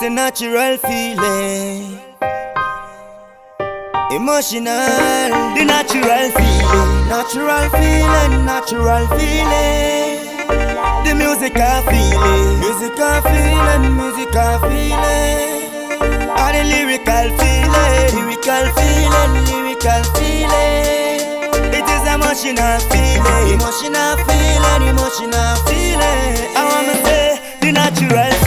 It's a natural feeling. Emotional, the natural feeling, natural feeling, natural feeling. The music I feel it, music I feel it, music I feel it. And the lyrical feeling, lyrical feeling, lyrical feeling. It is emotional feeling, emotional feeling, emotional feeling. I wanna say the natural feeling,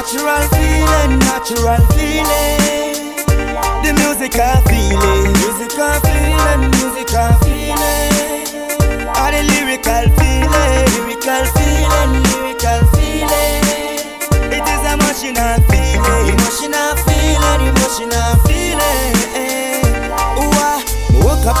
natural feeling, natural feeling. The music I feel it, music I feel music I feel it. And the lyrical feeling, lyrical feeling, lyrical feeling. It is emotional feeling, emotional feeling, emotional feeling.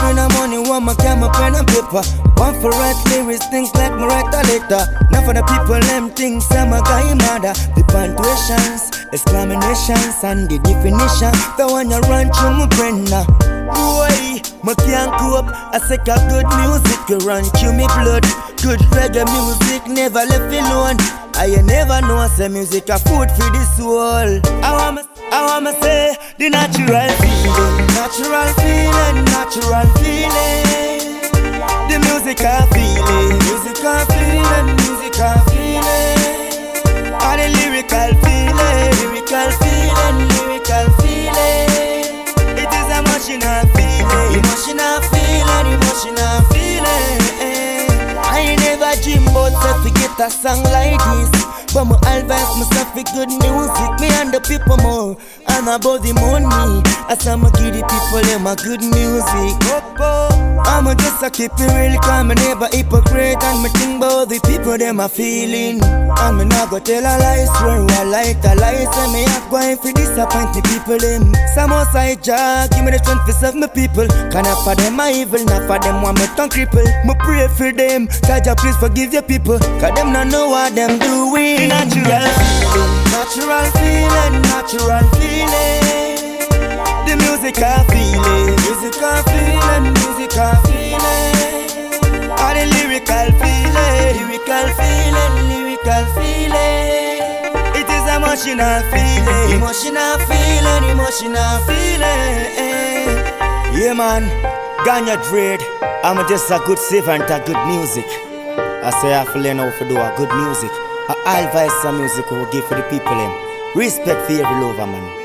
In the morning, want my camera, pen and paper. One for write lyrics, think like me write a letter. Now for the people, them things, I'm a guy mother. The punctuations, exclamations, and the definition. The one you run through my brain now. Boy, me can't cope. I say a good music, you run through me blood. Good reggae music, never left alone. I never know, say music a food for the soul. I want I wanna say the natural feeling, natural feeling, natural feeling. A song like this. But my advice myself with good music, me and the people more. I'm about the money. I'm a give the people them a good music. I'ma just a keep it real, cause me never hypocrite And me think about the people them a feeling And me not go tell a lie, swear I like a lie Say me have going for disappoint the people them Some outside jack, give me the strength to serve my people Can not for them a evil, not for them want me tongue cripple Me pray for them, Jah Jah please forgive your people Cause them not know what them doing Natural feeling, natural feeling, natural feeling the music I feel it, music I feel it, music I feel it. And the lyrical feeling, lyrical feeling, lyrical feeling. It is emotional feeling, emotional feeling, emotional feeling. Yeah man, Ganyo Dread, I'm just a good servant a good music. I say I to learn how to do a good music. I advise some music will give for the people them. Respect for every lover man.